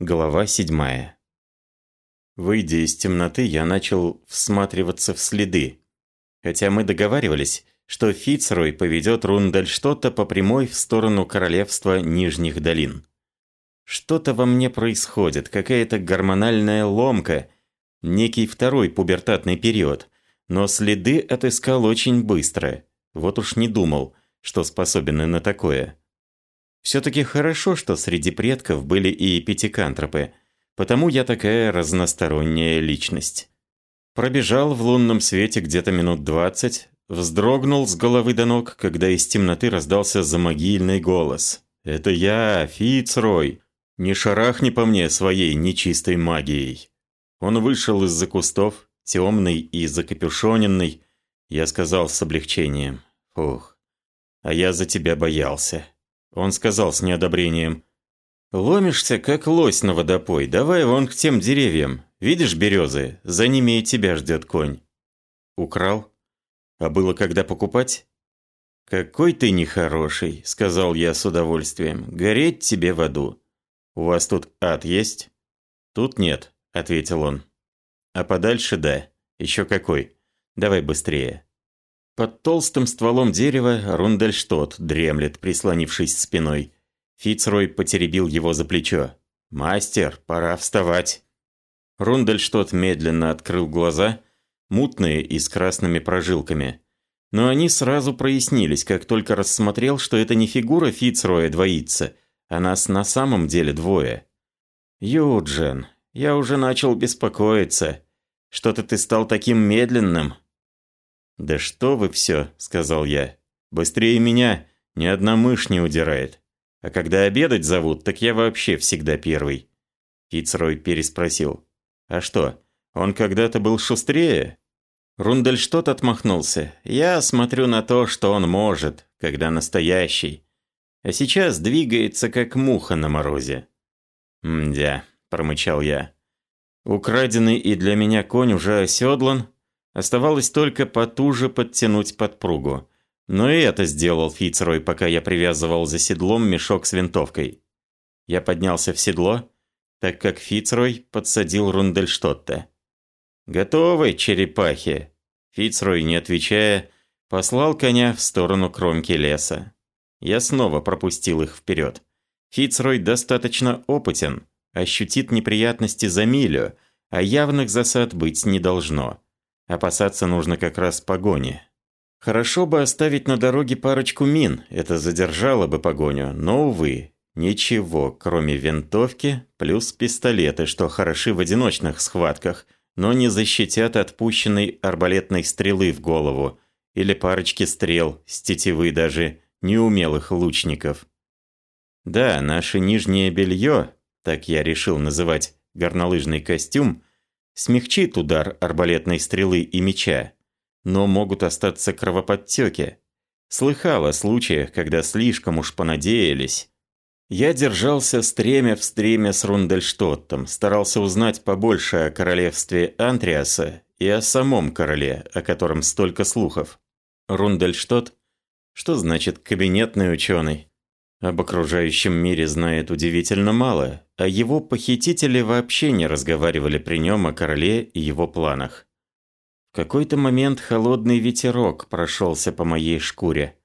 Глава седьмая. Выйдя из темноты, я начал всматриваться в следы. Хотя мы договаривались, что Фицрой поведет Рундальштота по прямой в сторону королевства Нижних долин. Что-то во мне происходит, какая-то гормональная ломка, некий второй пубертатный период, но следы отыскал очень быстро. Вот уж не думал, что способен на такое. Все-таки хорошо, что среди предков были и пятикантропы, потому я такая разносторонняя личность. Пробежал в лунном свете где-то минут двадцать, вздрогнул с головы до ног, когда из темноты раздался замогильный голос. «Это я, Фицрой! Не шарахни по мне своей нечистой магией!» Он вышел из-за кустов, темный и закапюшоненный. Я сказал с облегчением. «Фух, а я за тебя боялся». Он сказал с неодобрением. «Ломишься, как лось на водопой. Давай вон к тем деревьям. Видишь березы? За ними и тебя ждет конь». «Украл? А было когда покупать?» «Какой ты нехороший», — сказал я с удовольствием. «Гореть тебе в аду. У вас тут ад есть?» «Тут нет», — ответил он. «А подальше да. Еще какой. Давай быстрее». Под толстым стволом дерева Рундельштот дремлет, прислонившись спиной. Фицрой потеребил его за плечо. «Мастер, пора вставать!» Рундельштот медленно открыл глаза, мутные и с красными прожилками. Но они сразу прояснились, как только рассмотрел, что это не фигура Фицроя двоится, а нас на самом деле двое. «Юджин, я уже начал беспокоиться. Что-то ты стал таким медленным». «Да что вы все», — сказал я. «Быстрее меня ни одна мышь не удирает. А когда обедать зовут, так я вообще всегда первый». Фицрой переспросил. «А что, он когда-то был шустрее?» Рундельштот отмахнулся. «Я смотрю на то, что он может, когда настоящий. А сейчас двигается, как муха на морозе». «Мдя», — промычал я. «Украденный и для меня конь уже оседлан, Оставалось только потуже подтянуть подпругу. Но и это сделал Фицрой, пока я привязывал за седлом мешок с винтовкой. Я поднялся в седло, так как Фицрой подсадил Рундельштотта. «Готовы, черепахи!» Фицрой, не отвечая, послал коня в сторону кромки леса. Я снова пропустил их вперед. Фицрой достаточно опытен, ощутит неприятности за милю, а явных засад быть не должно. Опасаться нужно как раз погони. Хорошо бы оставить на дороге парочку мин, это задержало бы погоню, но, увы, ничего, кроме винтовки плюс пистолеты, что хороши в одиночных схватках, но не защитят отпущенной арбалетной стрелы в голову или парочки стрел с тетивы даже неумелых лучников. Да, наше нижнее белье, так я решил называть горнолыжный костюм, смягчит удар арбалетной стрелы и меча, но могут остаться кровоподтеки. Слыхал о случаях, когда слишком уж понадеялись. Я держался стремя в стреме с Рундельштоттом, старался узнать побольше о королевстве Антриаса и о самом короле, о котором столько слухов. Рундельштотт? Что значит кабинетный ученый? Об окружающем мире знает удивительно мало, а его похитители вообще не разговаривали при нем о короле и его планах. В какой-то момент холодный ветерок прошелся по моей шкуре.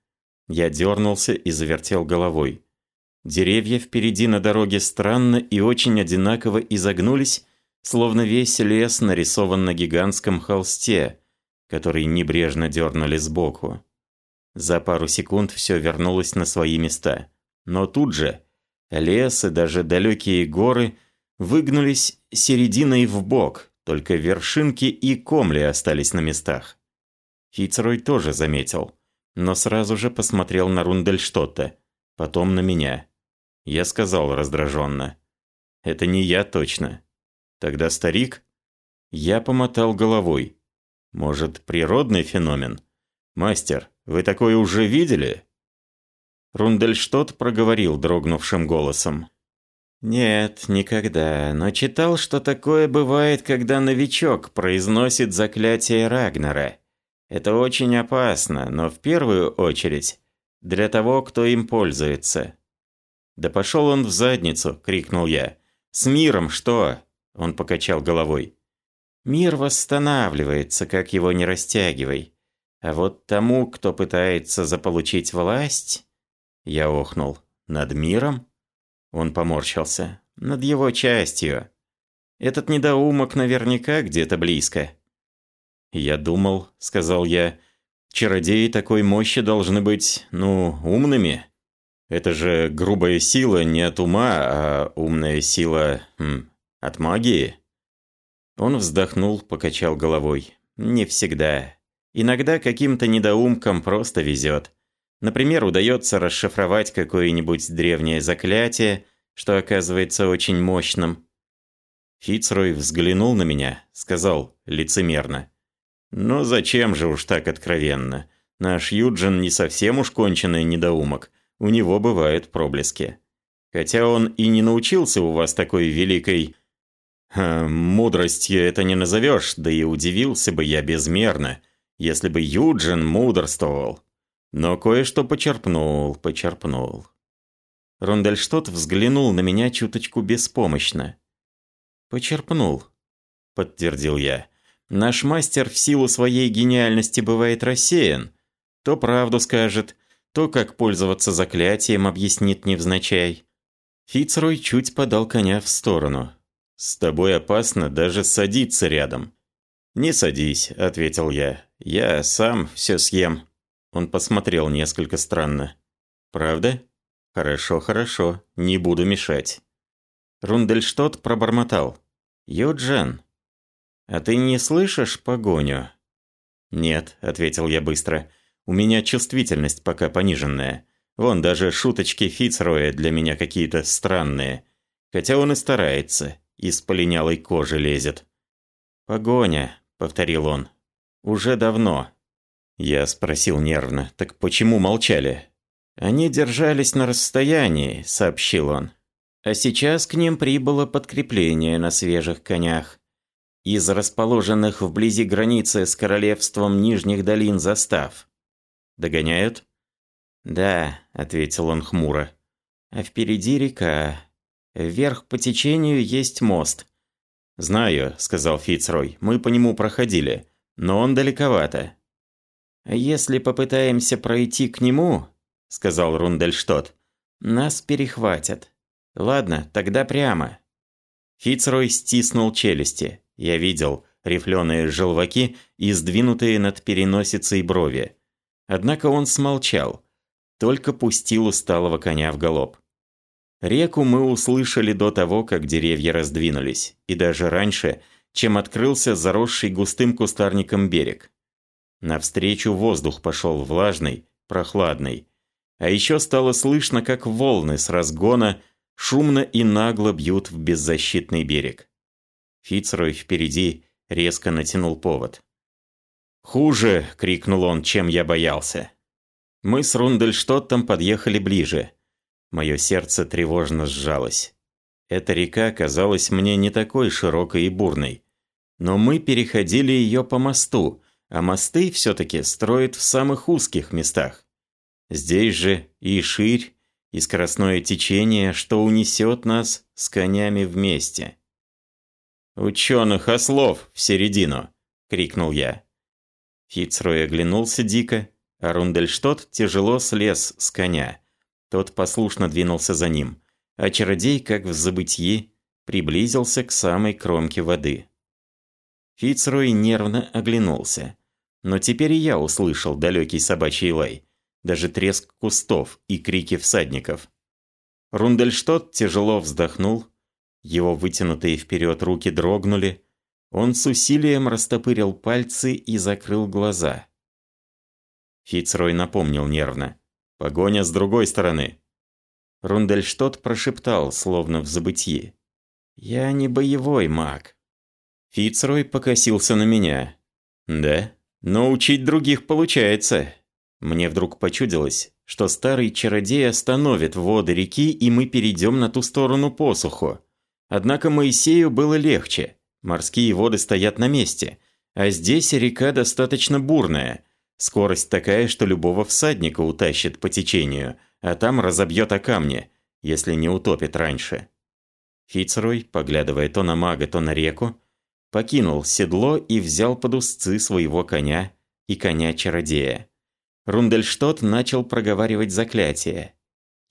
Я дернулся и завертел головой. Деревья впереди на дороге странно и очень одинаково изогнулись, словно весь лес нарисован на гигантском холсте, который небрежно дернули сбоку. За пару секунд все вернулось на свои места. Но тут же лес и даже далекие горы выгнулись серединой в бок, только вершинки и комли остались на местах. Фицрой тоже заметил, но сразу же посмотрел на Рундельштотта, потом на меня. Я сказал раздраженно. «Это не я точно». «Тогда старик?» Я помотал головой. «Может, природный феномен? Мастер, вы такое уже видели?» Рундельштот проговорил дрогнувшим голосом. «Нет, никогда, но читал, что такое бывает, когда новичок произносит заклятие Рагнара. Это очень опасно, но в первую очередь для того, кто им пользуется». «Да пошел он в задницу!» – крикнул я. С миром что?» Он покачал головой. «Мир восстанавливается, как его не растягивай. А вот тому, кто пытается заполучить власть...» Я охнул. «Над миром?» Он поморщился. «Над его частью. Этот недоумок наверняка где-то близко». «Я думал», — сказал я, — «чародеи такой мощи должны быть, ну, умными». Это же грубая сила не от ума, а умная сила хм, от магии. Он вздохнул, покачал головой. Не всегда. Иногда каким-то недоумкам просто везет. Например, удается расшифровать какое-нибудь древнее заклятие, что оказывается очень мощным. Фицрой взглянул на меня, сказал лицемерно. «Ну зачем же уж так откровенно? Наш Юджин не совсем уж конченый недоумок у него бывают проблески. Хотя он и не научился у вас такой великой... Э, мудростью это не назовешь, да и удивился бы я безмерно, если бы Юджин мудрствовал. Но кое-что почерпнул, почерпнул. Рундельштот взглянул на меня чуточку беспомощно. «Почерпнул», — подтвердил я. «Наш мастер в силу своей гениальности бывает рассеян. То правду скажет, то, как пользоваться заклятием, объяснит невзначай. Фицрой чуть подал коня в сторону. «С тобой опасно даже садиться рядом». «Не садись», — ответил я. «Я сам все съем». Он посмотрел несколько странно. «Правда? Хорошо, хорошо, не буду мешать». Рундельштот пробормотал. «Юджен, а ты не слышишь погоню?» «Нет», — ответил я быстро. У меня чувствительность пока пониженная. Вон даже шуточки Фицроя для меня какие-то странные. Хотя он и старается, из полинялой кожи лезет. «Погоня», — повторил он. «Уже давно». Я спросил нервно, «Так почему молчали?» «Они держались на расстоянии», — сообщил он. «А сейчас к ним прибыло подкрепление на свежих конях. Из расположенных вблизи границы с королевством Нижних долин застав. Догоняют?» «Да», — ответил он хмуро. «А впереди река. Вверх по течению есть мост». «Знаю», — сказал Фицрой, — «мы по нему проходили, но он далековато». «Если попытаемся пройти к нему», — сказал Рундельштот, — «нас перехватят. Ладно, тогда прямо». Фицрой стиснул челюсти. Я видел рифленые желваки и сдвинутые над переносицей брови. Однако он смолчал, только пустил усталого коня в галоп. Реку мы услышали до того, как деревья раздвинулись, и даже раньше, чем открылся заросший густым кустарником берег. Навстречу воздух пошел влажный, прохладный. А еще стало слышно, как волны с разгона шумно и нагло бьют в беззащитный берег. Фицрой впереди резко натянул повод. «Хуже!» – крикнул он, чем я боялся. Мы с Рундельштоттом подъехали ближе. Мое сердце тревожно сжалось. Эта река казалась мне не такой широкой и бурной. Но мы переходили ее по мосту, а мосты все-таки строят в самых узких местах. Здесь же и ширь, и скоростное течение, что унесет нас с конями вместе. «Ученых ослов в середину!» — крикнул я. Фицрой оглянулся дико, а Рундельштот тяжело слез с коня. Тот послушно двинулся за ним, а чародей, как в забытьи, приблизился к самой кромке воды. Фицрой нервно оглянулся. Но теперь и я услышал далекий собачий лай, даже треск кустов и крики всадников. Рундельштот тяжело вздохнул, его вытянутые вперед руки дрогнули, он с усилием растопырил пальцы и закрыл глаза. Фицрой напомнил нервно. «Погоня с другой стороны». Рундельштот прошептал, словно в забытье. «Я не боевой маг». Фицрой покосился на меня. «Да, но учить других получается». Мне вдруг почудилось, что старый чародей остановит воды реки, и мы перейдем на ту сторону посуху. Однако Моисею было легче. Морские воды стоят на месте, а здесь река достаточно бурная. Скорость такая, что любого всадника утащит по течению, а там разобьет о камни, если не утопит раньше. Фицрой, поглядывая то на мага, то на реку, покинул седло и взял под узцы своего коня и коня-чародея. Рундельштот начал проговаривать заклятие.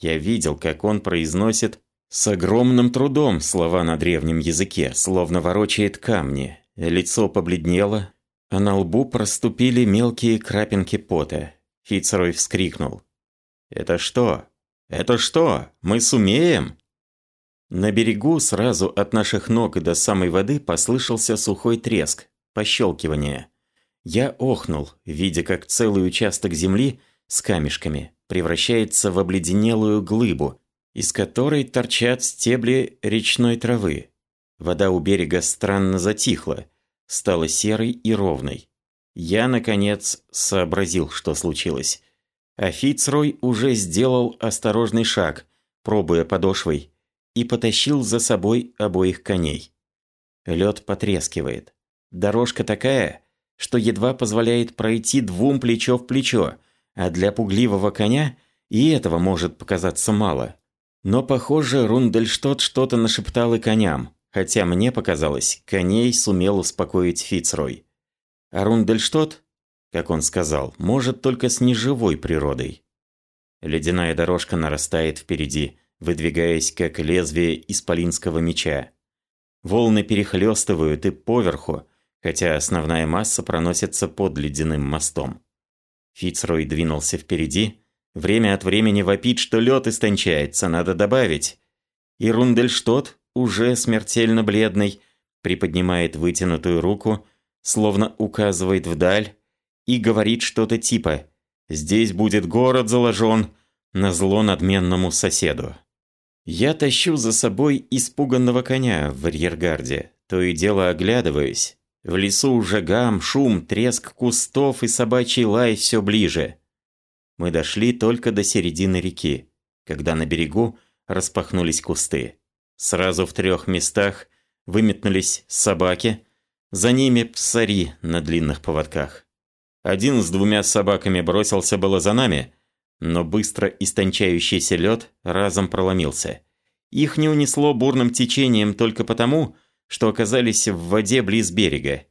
Я видел, как он произносит с огромным трудом слова на древнем языке, словно ворочает камни. Лицо побледнело, а на лбу проступили мелкие крапинки пота. Фицрой вскрикнул. «Это что? Это что? Мы сумеем?» На берегу сразу от наших ног и до самой воды послышался сухой треск, пощелкивание. Я охнул, видя, как целый участок земли с камешками превращается в обледенелую глыбу, из которой торчат стебли речной травы. Вода у берега странно затихла, стала серой и ровной. Я, наконец, сообразил, что случилось. А Фицрой уже сделал осторожный шаг, пробуя подошвой, и потащил за собой обоих коней. Лед потрескивает. Дорожка такая, что едва позволяет пройти двум плечо в плечо, а для пугливого коня и этого может показаться мало. Но, похоже, Рундельштот что-то нашептал и коням, хотя мне показалось, коней сумел успокоить Фицрой. А Рундельштот, как он сказал, может только с неживой природой. Ледяная дорожка нарастает впереди, выдвигаясь как лезвие исполинского меча. Волны перехлестывают и поверху, хотя основная масса проносится под ледяным мостом. Фицрой двинулся впереди, время от времени вопит, что лед истончается, надо добавить. И Рундельштот, уже смертельно бледный, приподнимает вытянутую руку, словно указывает вдаль, и говорит что-то типа «Здесь будет город заложен», на зло надменному соседу. Я тащу за собой испуганного коня в арьергарде, то и дело оглядываюсь, в лесу уже гам, шум, треск кустов и собачий лай все ближе. Мы дошли только до середины реки, когда на берегу распахнулись кусты. Сразу в трех местах выметнулись собаки, за ними псари на длинных поводках. Один с двумя собаками бросился было за нами, но быстро истончающийся лед разом проломился. Их не унесло бурным течением только потому, что оказались в воде близ берега.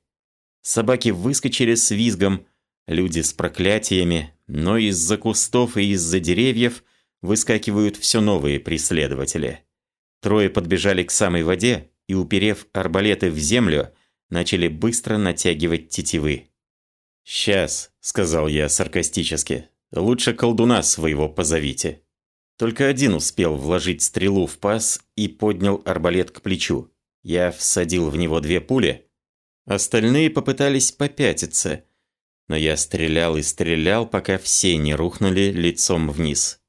Собаки выскочили с визгом, люди с проклятиями, но из-за кустов и из-за деревьев выскакивают все новые преследователи. Трое подбежали к самой воде и, уперев арбалеты в землю, начали быстро натягивать тетивы. «Сейчас», — сказал я саркастически, — «лучше колдуна своего позовите». Только один успел вложить стрелу в паз и поднял арбалет к плечу. Я всадил в него две пули. Остальные попытались попятиться. Но я стрелял и стрелял, пока все не рухнули лицом вниз.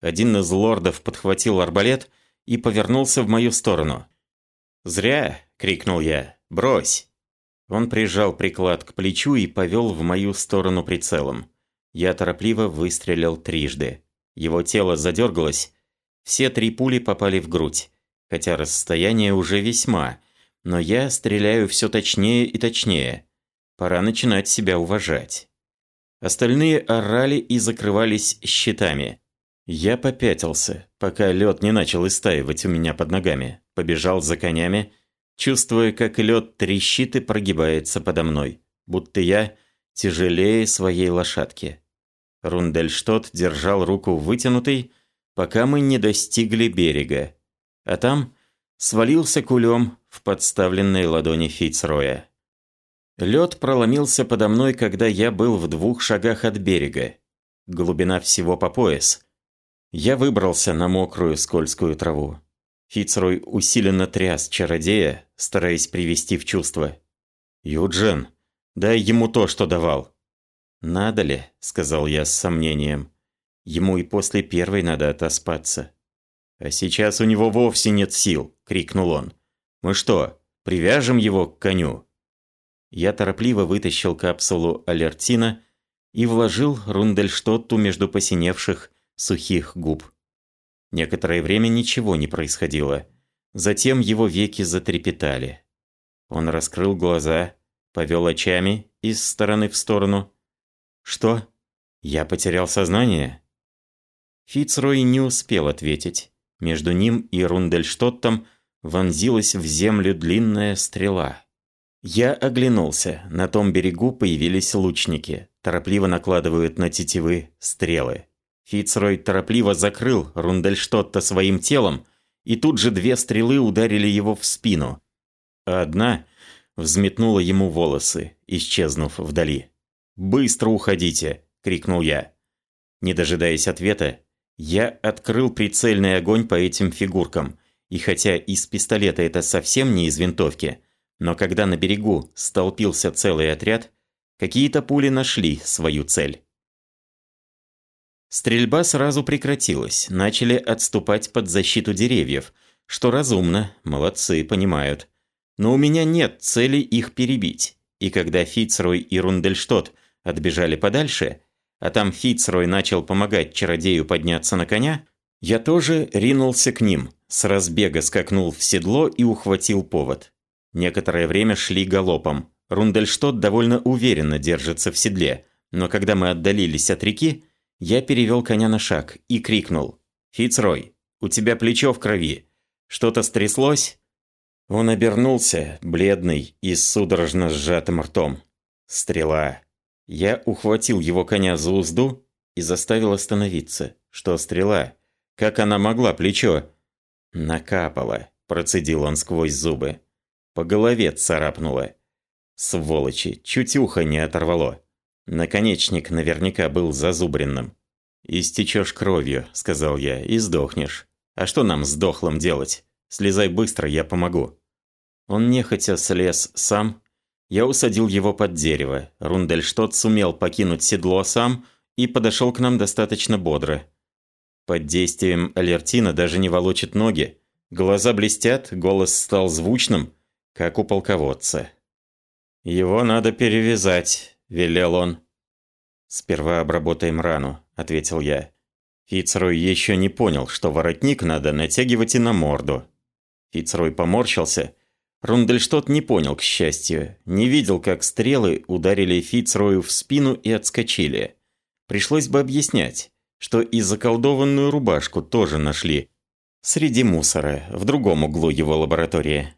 Один из лордов подхватил арбалет и повернулся в мою сторону. «Зря!» — крикнул я. «Брось!» Он прижал приклад к плечу и повел в мою сторону прицелом. Я торопливо выстрелил трижды. Его тело задергалось. Все три пули попали в грудь хотя расстояние уже весьма, но я стреляю все точнее и точнее. Пора начинать себя уважать. Остальные орали и закрывались щитами. Я попятился, пока лед не начал истаивать у меня под ногами. Побежал за конями, чувствуя, как лед трещит и прогибается подо мной, будто я тяжелее своей лошадки. Рундельштот держал руку вытянутой, пока мы не достигли берега а там свалился кулем в подставленной ладони Фицроя. Лед проломился подо мной, когда я был в двух шагах от берега. Глубина всего по пояс. Я выбрался на мокрую скользкую траву. Фицрой усиленно тряс чародея, стараясь привести в чувство. «Юджин, дай ему то, что давал». «Надо ли?» – сказал я с сомнением. «Ему и после первой надо отоспаться». «А сейчас у него вовсе нет сил!» – крикнул он. «Мы что, привяжем его к коню?» Я торопливо вытащил капсулу алертина и вложил Рундельштотту между посиневших сухих губ. Некоторое время ничего не происходило. Затем его веки затрепетали. Он раскрыл глаза, повел очами из стороны в сторону. «Что? Я потерял сознание?» Фицрой не успел ответить. Между ним и Рундельштоттом вонзилась в землю длинная стрела. Я оглянулся. На том берегу появились лучники. Торопливо накладывают на тетивы стрелы. Фицрой торопливо закрыл Рундельштотта своим телом, и тут же две стрелы ударили его в спину. А одна взметнула ему волосы, исчезнув вдали. «Быстро уходите!» – крикнул я. Не дожидаясь ответа, я открыл прицельный огонь по этим фигуркам, и хотя из пистолета это совсем не из винтовки, но когда на берегу столпился целый отряд, какие-то пули нашли свою цель. Стрельба сразу прекратилась, начали отступать под защиту деревьев, что разумно, молодцы, понимают. Но у меня нет цели их перебить, и когда Фицрой и Рундельштот отбежали подальше, а там Фицрой начал помогать чародею подняться на коня, я тоже ринулся к ним, с разбега скакнул в седло и ухватил повод. Некоторое время шли галопом. Рундельштот довольно уверенно держится в седле, но когда мы отдалились от реки, я перевел коня на шаг и крикнул. «Фицрой, у тебя плечо в крови. Что-то стряслось?» Он обернулся, бледный и с судорожно сжатым ртом. «Стрела». Я ухватил его коня за узду и заставил остановиться. Что стрела? Как она могла плечо? Накапала, процедил он сквозь зубы. По голове царапнула. Сволочи, чуть ухо не оторвало. Наконечник наверняка был зазубренным. «Истечешь кровью», — сказал я, — «и сдохнешь. А что нам с дохлым делать? Слезай быстро, я помогу». Он нехотя слез сам. Я усадил его под дерево. Рундельштот сумел покинуть седло сам и подошел к нам достаточно бодро. Под действием алертина даже не волочит ноги. Глаза блестят, голос стал звучным, как у полководца. «Его надо перевязать», – велел он. «Сперва обработаем рану», – ответил я. Фицрой еще не понял, что воротник надо натягивать и на морду. Фицрой поморщился. Рундельштот не понял, к счастью. Не видел, как стрелы ударили Фицрою в спину и отскочили. Пришлось бы объяснять, что и заколдованную рубашку тоже нашли. Среди мусора, в другом углу его лаборатории.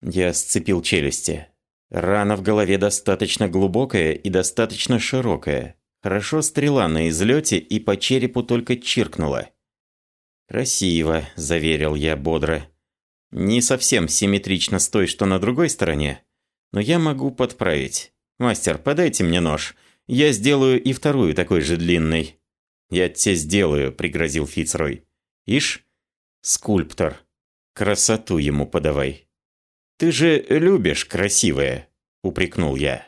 Я сцепил челюсти. Рана в голове достаточно глубокая и достаточно широкая. Хорошо стрела на излете и по черепу только чиркнула. «Красиво», – заверил я бодро. «Не совсем симметрично с той, что на другой стороне, но я могу подправить. Мастер, подайте мне нож. Я сделаю и вторую такой же длинной». «Я тебе сделаю», – пригрозил Фицрой. «Ишь, скульптор. Красоту ему подавай». «Ты же любишь красивое», – упрекнул я.